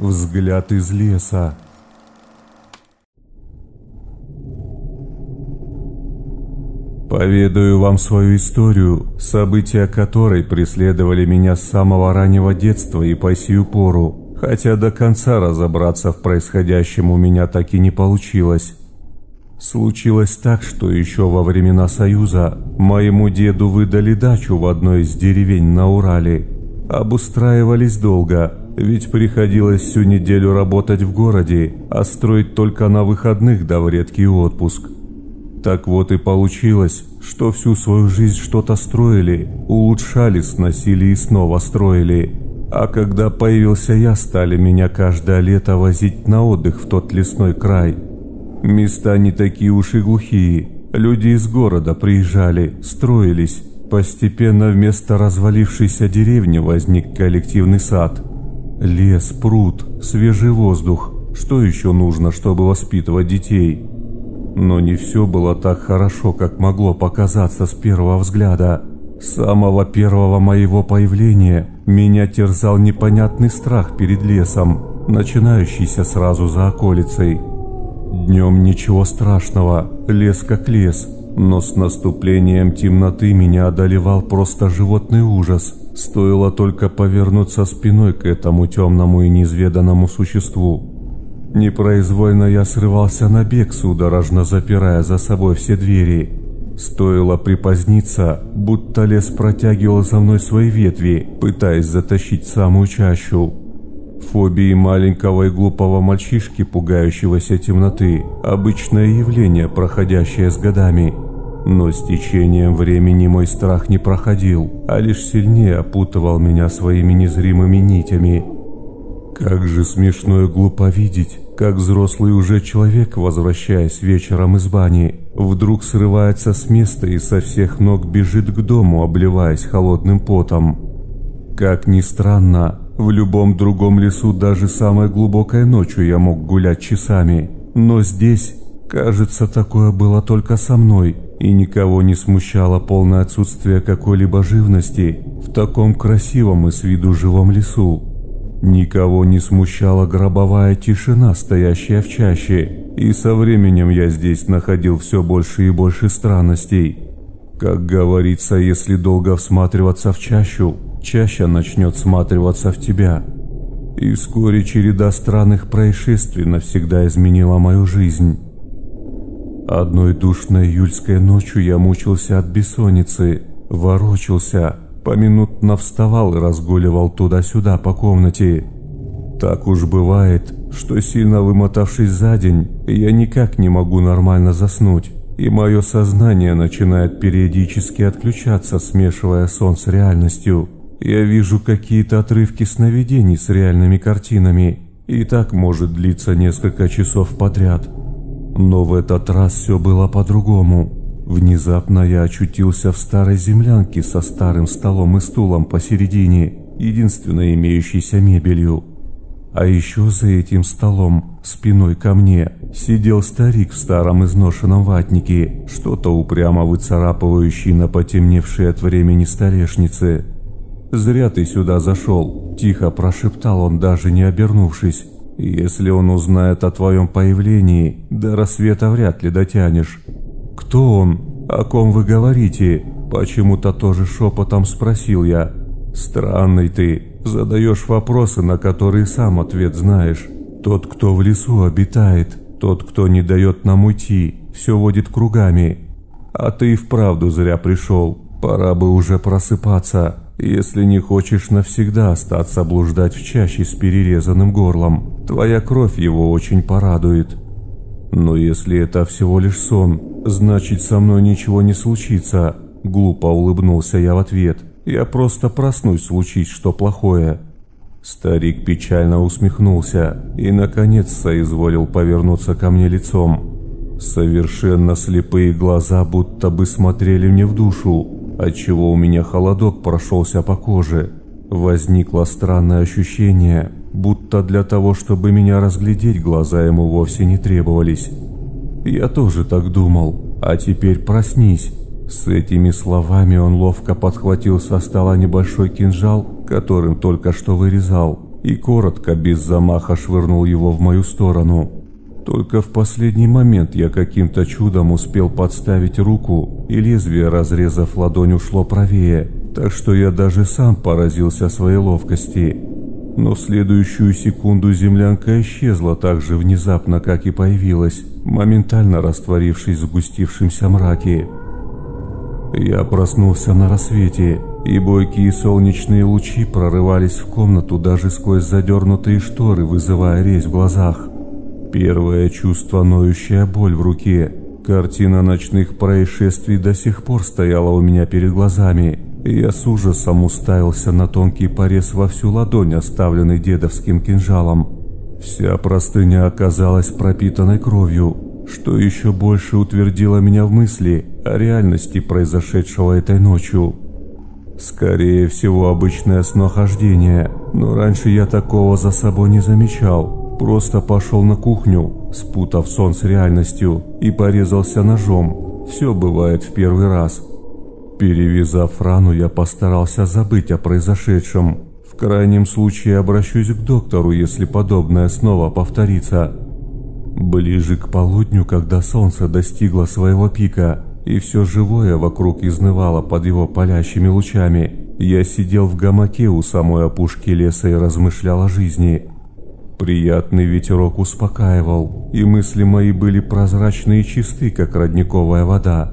Взгляд из леса. Поведаю вам свою историю, события которой преследовали меня с самого раннего детства и по сию пору, хотя до конца разобраться в происходящем у меня так и не получилось. Случилось так, что еще во времена Союза моему деду выдали дачу в одной из деревень на Урале. Обустраивались долго, ведь приходилось всю неделю работать в городе, а строить только на выходных да в редкий отпуск – так вот и получилось, что всю свою жизнь что-то строили, улучшали, сносили и снова строили. А когда появился я, стали меня каждое лето возить на отдых в тот лесной край. Места не такие уж и глухие. Люди из города приезжали, строились. Постепенно вместо развалившейся деревни возник коллективный сад. Лес, пруд, свежий воздух. Что еще нужно, чтобы воспитывать детей? Но не все было так хорошо, как могло показаться с первого взгляда. С самого первого моего появления меня терзал непонятный страх перед лесом, начинающийся сразу за околицей. Днем ничего страшного, лес как лес, но с наступлением темноты меня одолевал просто животный ужас. Стоило только повернуться спиной к этому темному и неизведанному существу. Непроизвольно я срывался на бег, судорожно запирая за собой все двери. Стоило припоздниться, будто лес протягивал за мной свои ветви, пытаясь затащить самую чащу. Фобии маленького и глупого мальчишки, пугающегося темноты, обычное явление, проходящее с годами. Но с течением времени мой страх не проходил, а лишь сильнее опутывал меня своими незримыми нитями – как же смешно и глупо видеть, как взрослый уже человек, возвращаясь вечером из бани, вдруг срывается с места и со всех ног бежит к дому, обливаясь холодным потом. Как ни странно, в любом другом лесу даже самой глубокой ночью я мог гулять часами, но здесь, кажется, такое было только со мной, и никого не смущало полное отсутствие какой-либо живности в таком красивом и с виду живом лесу. Никого не смущала гробовая тишина, стоящая в чаще, и со временем я здесь находил все больше и больше странностей. Как говорится, если долго всматриваться в чащу, чаще начнет всматриваться в тебя. И вскоре череда странных происшествий навсегда изменила мою жизнь. Одной душной июльской ночью я мучился от бессонницы, ворочался, Поминутно вставал и разгуливал туда-сюда по комнате. Так уж бывает, что сильно вымотавшись за день, я никак не могу нормально заснуть, и мое сознание начинает периодически отключаться, смешивая сон с реальностью. Я вижу какие-то отрывки сновидений с реальными картинами, и так может длиться несколько часов подряд. Но в этот раз все было по-другому. Внезапно я очутился в старой землянке со старым столом и стулом посередине, единственной имеющейся мебелью. А еще за этим столом, спиной ко мне, сидел старик в старом изношенном ватнике, что-то упрямо выцарапывающий на потемневшей от времени столешнице. «Зря ты сюда зашел», – тихо прошептал он, даже не обернувшись. «Если он узнает о твоем появлении, до рассвета вряд ли дотянешь. «Кто он? О ком вы говорите?» Почему-то тоже шепотом спросил я. «Странный ты. Задаешь вопросы, на которые сам ответ знаешь. Тот, кто в лесу обитает, тот, кто не дает нам уйти, все водит кругами. А ты и вправду зря пришел. Пора бы уже просыпаться, если не хочешь навсегда остаться блуждать в чаще с перерезанным горлом. Твоя кровь его очень порадует». Но если это всего лишь сон, значит со мной ничего не случится. Глупо улыбнулся я в ответ. Я просто проснусь, случись что плохое. Старик печально усмехнулся и, наконец, соизволил повернуться ко мне лицом. Совершенно слепые глаза будто бы смотрели мне в душу, отчего у меня холодок прошелся по коже. Возникло странное ощущение, будто для того, чтобы меня разглядеть, глаза ему вовсе не требовались. Я тоже так думал, а теперь проснись. С этими словами он ловко подхватил со стола небольшой кинжал, которым только что вырезал, и коротко, без замаха швырнул его в мою сторону. Только в последний момент я каким-то чудом успел подставить руку, и лезвие, разрезав ладонь, ушло правее, так что я даже сам поразился своей ловкости. Но в следующую секунду землянка исчезла так же внезапно, как и появилась, моментально растворившись в сгустившемся мраке. Я проснулся на рассвете, и бойкие солнечные лучи прорывались в комнату даже сквозь задернутые шторы, вызывая резь в глазах. Первое чувство – ноющая боль в руке. Картина ночных происшествий до сих пор стояла у меня перед глазами, я с ужасом уставился на тонкий порез во всю ладонь, оставленный дедовским кинжалом. Вся простыня оказалась пропитанной кровью, что еще больше утвердило меня в мысли о реальности произошедшего этой ночью. Скорее всего, обычное снохождение, но раньше я такого за собой не замечал. Просто пошел на кухню, спутав сон с реальностью, и порезался ножом. Все бывает в первый раз. Перевязав рану, я постарался забыть о произошедшем. В крайнем случае обращусь к доктору, если подобное снова повторится. Ближе к полудню, когда солнце достигло своего пика, и все живое вокруг изнывало под его палящими лучами, я сидел в гамаке у самой опушки леса и размышлял о жизни. Приятный ветерок успокаивал, и мысли мои были прозрачны и чисты, как родниковая вода.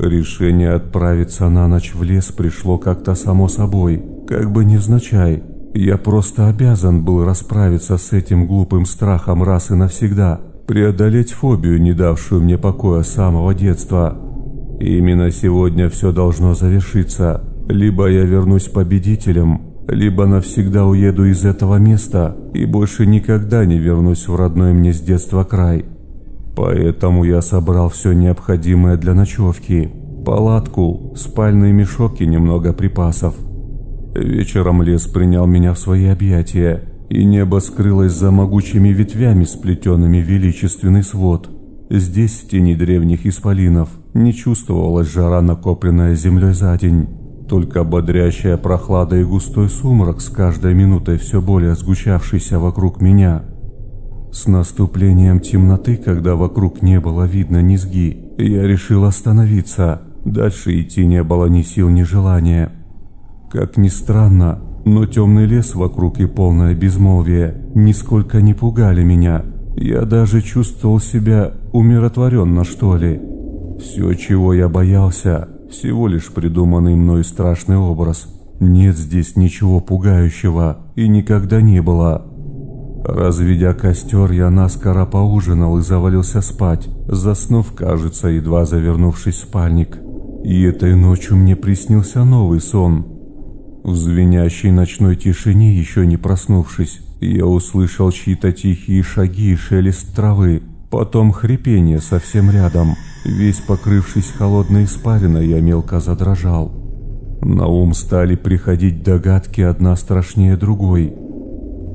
Решение отправиться на ночь в лес пришло как-то само собой, как бы невзначай. Я просто обязан был расправиться с этим глупым страхом раз и навсегда – преодолеть фобию, не давшую мне покоя с самого детства. Именно сегодня все должно завершиться. Либо я вернусь победителем, либо навсегда уеду из этого места и больше никогда не вернусь в родной мне с детства край. Поэтому я собрал все необходимое для ночевки. Палатку, спальный мешок и немного припасов. Вечером лес принял меня в свои объятия и небо скрылось за могучими ветвями, сплетенными в величественный свод. Здесь, в тени древних исполинов, не чувствовалась жара, накопленная землей за день. Только бодрящая прохлада и густой сумрак с каждой минутой все более сгущавшийся вокруг меня. С наступлением темноты, когда вокруг не было видно низги, я решил остановиться. Дальше идти не было ни сил, ни желания. Как ни странно, но темный лес вокруг и полное безмолвие нисколько не пугали меня. Я даже чувствовал себя умиротворенно, что ли. Все, чего я боялся, всего лишь придуманный мной страшный образ. Нет здесь ничего пугающего и никогда не было. Разведя костер, я наскоро поужинал и завалился спать, заснув, кажется, едва завернувшись в спальник. И этой ночью мне приснился новый сон – в звенящей ночной тишине, еще не проснувшись, я услышал чьи-то тихие шаги и шелест травы, потом хрипение совсем рядом. Весь покрывшись холодной испариной, я мелко задрожал. На ум стали приходить догадки, одна страшнее другой.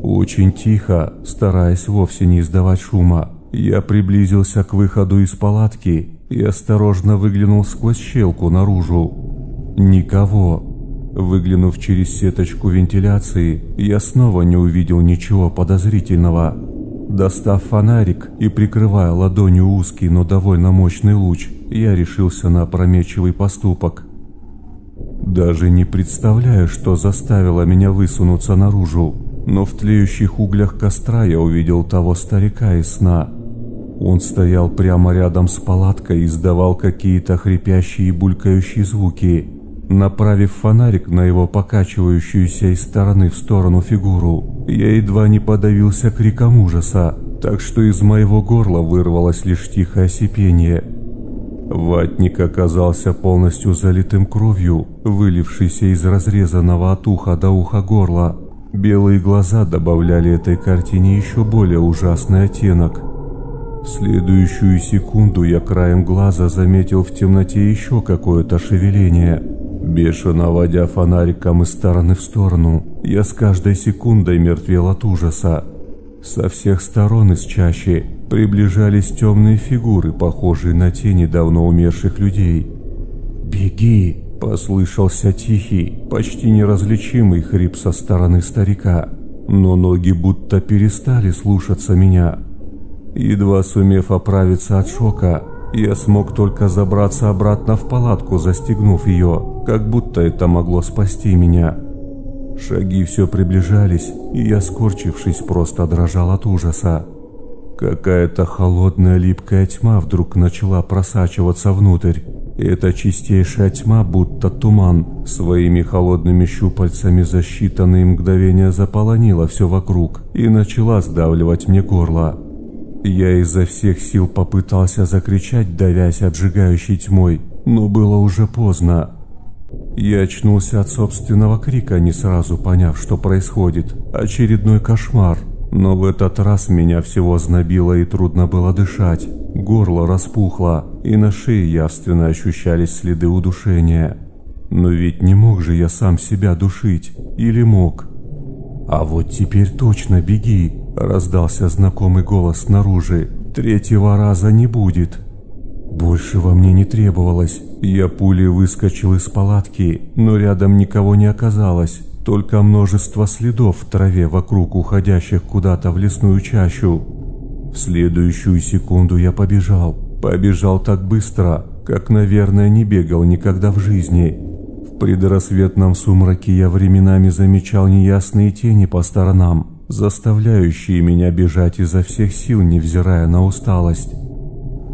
Очень тихо, стараясь вовсе не издавать шума, я приблизился к выходу из палатки и осторожно выглянул сквозь щелку наружу. Никого. Выглянув через сеточку вентиляции, я снова не увидел ничего подозрительного. Достав фонарик и прикрывая ладонью узкий, но довольно мощный луч, я решился на опрометчивый поступок. Даже не представляю, что заставило меня высунуться наружу, но в тлеющих углях костра я увидел того старика из сна. Он стоял прямо рядом с палаткой и издавал какие-то хрипящие и булькающие звуки. Направив фонарик на его покачивающуюся из стороны в сторону фигуру, я едва не подавился криком ужаса, так что из моего горла вырвалось лишь тихое сипение. Ватник оказался полностью залитым кровью, вылившейся из разрезанного от уха до уха горла. Белые глаза добавляли этой картине еще более ужасный оттенок. В следующую секунду я краем глаза заметил в темноте еще какое-то шевеление – Бешено водя фонариком из стороны в сторону, я с каждой секундой мертвел от ужаса. Со всех сторон из чащи приближались темные фигуры, похожие на тени давно умерших людей. «Беги!» – послышался тихий, почти неразличимый хрип со стороны старика. но ноги будто перестали слушаться меня. Едва сумев оправиться от шока, я смог только забраться обратно в палатку, застегнув ее, как будто это могло спасти меня. Шаги все приближались, и я, скорчившись, просто дрожал от ужаса. Какая-то холодная липкая тьма вдруг начала просачиваться внутрь. Эта чистейшая тьма, будто туман, своими холодными щупальцами за считанные мгновения заполонила все вокруг и начала сдавливать мне горло. Я изо всех сил попытался закричать, давясь отжигающей тьмой, но было уже поздно. Я очнулся от собственного крика, не сразу поняв, что происходит. Очередной кошмар. Но в этот раз меня всего знобило и трудно было дышать. Горло распухло, и на шее явственно ощущались следы удушения. Но ведь не мог же я сам себя душить. Или мог? «А вот теперь точно беги!» – раздался знакомый голос снаружи. «Третьего раза не будет!» Больше во мне не требовалось. Я пулей выскочил из палатки, но рядом никого не оказалось. Только множество следов в траве вокруг уходящих куда-то в лесную чащу. В следующую секунду я побежал. Побежал так быстро, как, наверное, не бегал никогда в жизни. В предрассветном сумраке я временами замечал неясные тени по сторонам, заставляющие меня бежать изо всех сил, невзирая на усталость.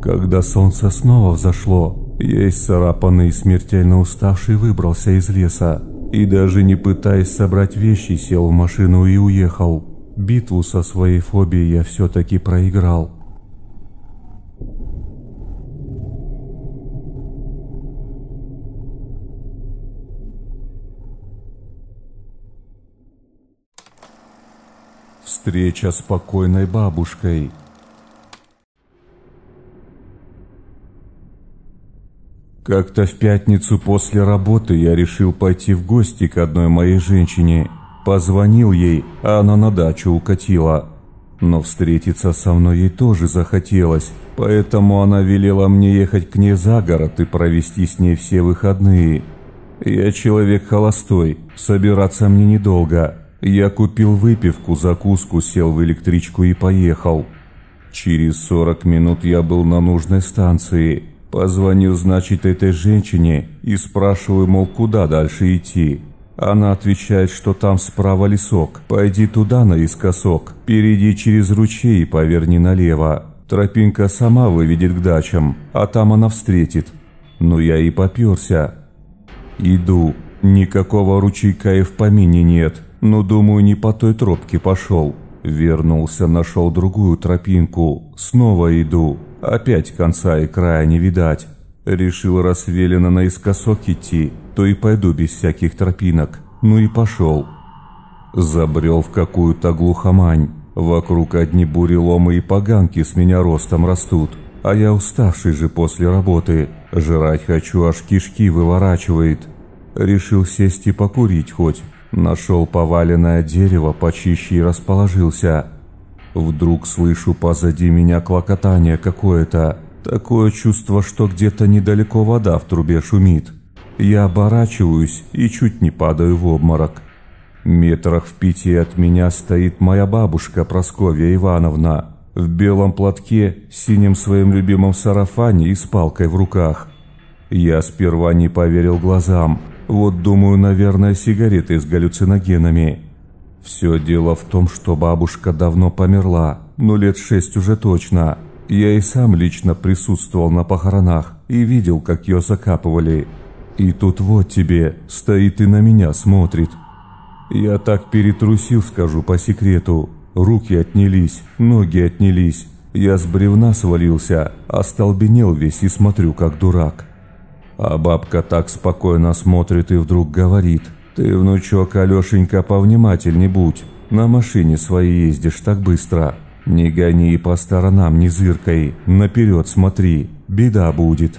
Когда солнце снова взошло, я исцарапанный и смертельно уставший выбрался из леса и даже не пытаясь собрать вещи, сел в машину и уехал. Битву со своей фобией я все-таки проиграл. Встреча с покойной бабушкой – Как-то в пятницу после работы я решил пойти в гости к одной моей женщине. Позвонил ей, а она на дачу укатила. Но встретиться со мной ей тоже захотелось, поэтому она велела мне ехать к ней за город и провести с ней все выходные. Я человек холостой, собираться мне недолго. Я купил выпивку, закуску, сел в электричку и поехал. Через 40 минут я был на нужной станции. Позвонил, значит, этой женщине и спрашиваю, мол, куда дальше идти. Она отвечает, что там справа лесок. Пойди туда наискосок, перейди через ручей и поверни налево. Тропинка сама выведет к дачам, а там она встретит. Ну я и поперся. Иду. Никакого ручейка и в помине нет. Но думаю, не по той тропке пошел. Вернулся, нашел другую тропинку. Снова иду. Опять конца и края не видать. Решил, раз велено наискосок идти, то и пойду без всяких тропинок. Ну и пошел. Забрел в какую-то глухомань. Вокруг одни буреломы и поганки с меня ростом растут. А я уставший же после работы. Жрать хочу, аж кишки выворачивает. Решил сесть и покурить хоть. Нашел поваленное дерево почище и расположился. Вдруг слышу позади меня клокотание какое-то. Такое чувство, что где-то недалеко вода в трубе шумит. Я оборачиваюсь и чуть не падаю в обморок. Метрах в пяти от меня стоит моя бабушка Просковья Ивановна в белом платке, синим своим любимым сарафане и с палкой в руках. Я сперва не поверил глазам. Вот думаю, наверное, сигареты с галлюциногенами. Все дело в том, что бабушка давно померла, но лет шесть уже точно. Я и сам лично присутствовал на похоронах и видел, как ее закапывали. И тут вот тебе, стоит и на меня смотрит. Я так перетрусил, скажу по секрету. Руки отнялись, ноги отнялись. Я с бревна свалился, остолбенел весь и смотрю, как дурак. А бабка так спокойно смотрит и вдруг говорит – «Ты, внучок Алешенька, повнимательней будь. На машине своей ездишь так быстро. Не гони по сторонам, не зыркай. Наперед смотри, беда будет.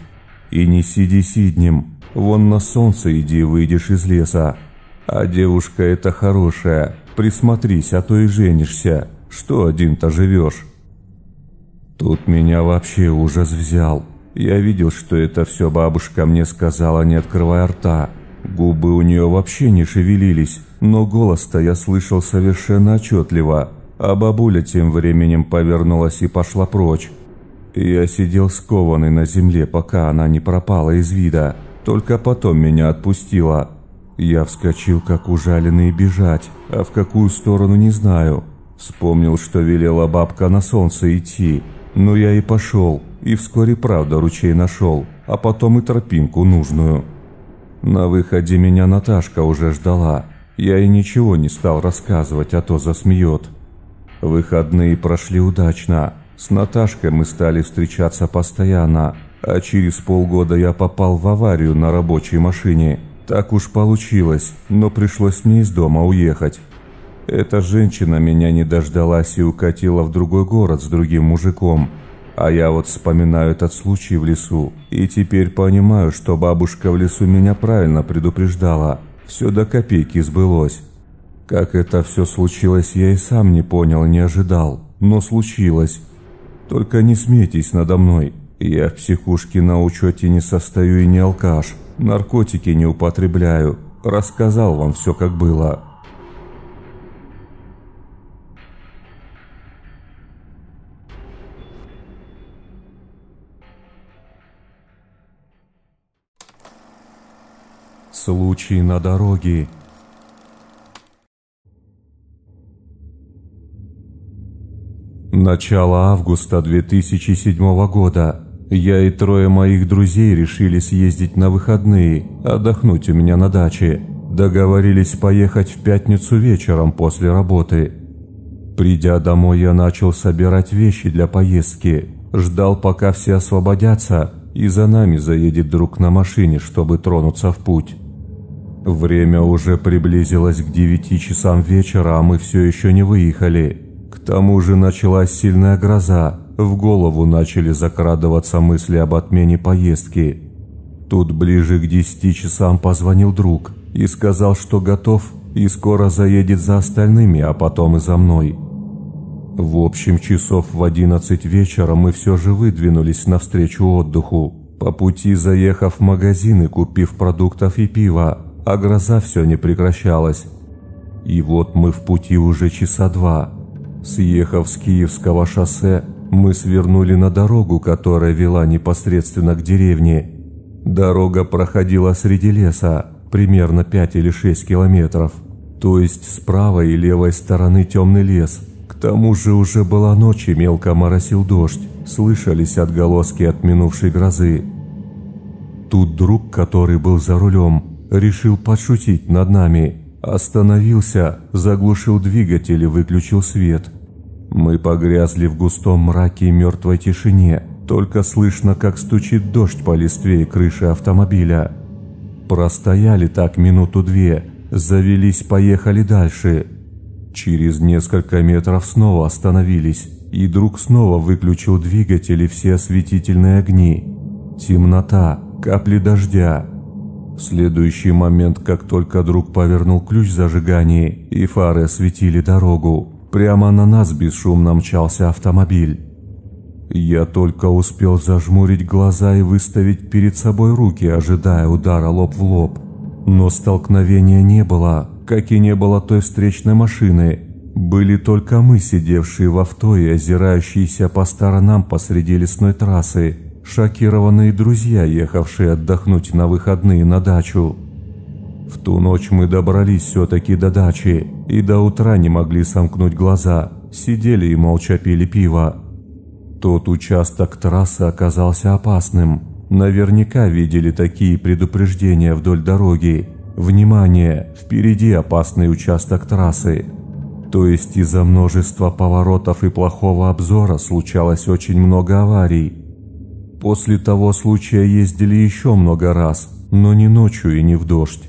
И не сиди сиднем. Вон на солнце иди, выйдешь из леса. А девушка эта хорошая. Присмотрись, а то и женишься. Что один-то живешь?» Тут меня вообще ужас взял. Я видел, что это все бабушка мне сказала, не открывая рта. Губы у нее вообще не шевелились, но голос-то я слышал совершенно отчетливо, а бабуля тем временем повернулась и пошла прочь. Я сидел скованный на земле, пока она не пропала из вида, только потом меня отпустила. Я вскочил, как ужаленный, бежать, а в какую сторону не знаю. Вспомнил, что велела бабка на солнце идти. Ну я и пошел, и вскоре правда ручей нашел, а потом и тропинку нужную. На выходе меня Наташка уже ждала. Я и ничего не стал рассказывать, а то засмеет. Выходные прошли удачно. С Наташкой мы стали встречаться постоянно, а через полгода я попал в аварию на рабочей машине. Так уж получилось, но пришлось мне из дома уехать. Эта женщина меня не дождалась и укатила в другой город с другим мужиком. А я вот вспоминаю этот случай в лесу, и теперь понимаю, что бабушка в лесу меня правильно предупреждала. Все до копейки сбылось. Как это все случилось, я и сам не понял, не ожидал. Но случилось. Только не смейтесь надо мной. Я в психушке на учете не состою и не алкаш. Наркотики не употребляю. Рассказал вам все, как было. Случай на дороге. Начало августа 2007 года. Я и трое моих друзей решили съездить на выходные, отдохнуть у меня на даче. Договорились поехать в пятницу вечером после работы. Придя домой, я начал собирать вещи для поездки. Ждал, пока все освободятся, и за нами заедет друг на машине, чтобы тронуться в путь. Время уже приблизилось к девяти часам вечера, а мы все еще не выехали. К тому же началась сильная гроза, в голову начали закрадываться мысли об отмене поездки. Тут ближе к десяти часам позвонил друг и сказал, что готов и скоро заедет за остальными, а потом и за мной. В общем, часов в одиннадцать вечера мы все же выдвинулись навстречу отдыху, по пути заехав в магазин и купив продуктов и пива, а гроза все не прекращалась. И вот мы в пути уже часа два. Съехав с Киевского шоссе, мы свернули на дорогу, которая вела непосредственно к деревне. Дорога проходила среди леса, примерно 5 или 6 километров. То есть с правой и левой стороны темный лес. К тому же уже была ночь и мелко моросил дождь. Слышались отголоски от минувшей грозы. Тут друг, который был за рулем, решил подшутить над нами. Остановился, заглушил двигатель и выключил свет. Мы погрязли в густом мраке и мертвой тишине. Только слышно, как стучит дождь по листве и крыше автомобиля. Простояли так минуту-две, завелись, поехали дальше. Через несколько метров снова остановились, и друг снова выключил двигатель и все осветительные огни. Темнота, капли дождя, следующий момент, как только друг повернул ключ зажигания и фары осветили дорогу, прямо на нас бесшумно мчался автомобиль. Я только успел зажмурить глаза и выставить перед собой руки, ожидая удара лоб в лоб. Но столкновения не было, как и не было той встречной машины. Были только мы, сидевшие в авто и озирающиеся по сторонам посреди лесной трассы, шокированные друзья, ехавшие отдохнуть на выходные на дачу. В ту ночь мы добрались все-таки до дачи и до утра не могли сомкнуть глаза, сидели и молча пили пиво. Тот участок трассы оказался опасным. Наверняка видели такие предупреждения вдоль дороги. Внимание, впереди опасный участок трассы. То есть из-за множества поворотов и плохого обзора случалось очень много аварий. После того случая ездили еще много раз, но не ночью и не в дождь.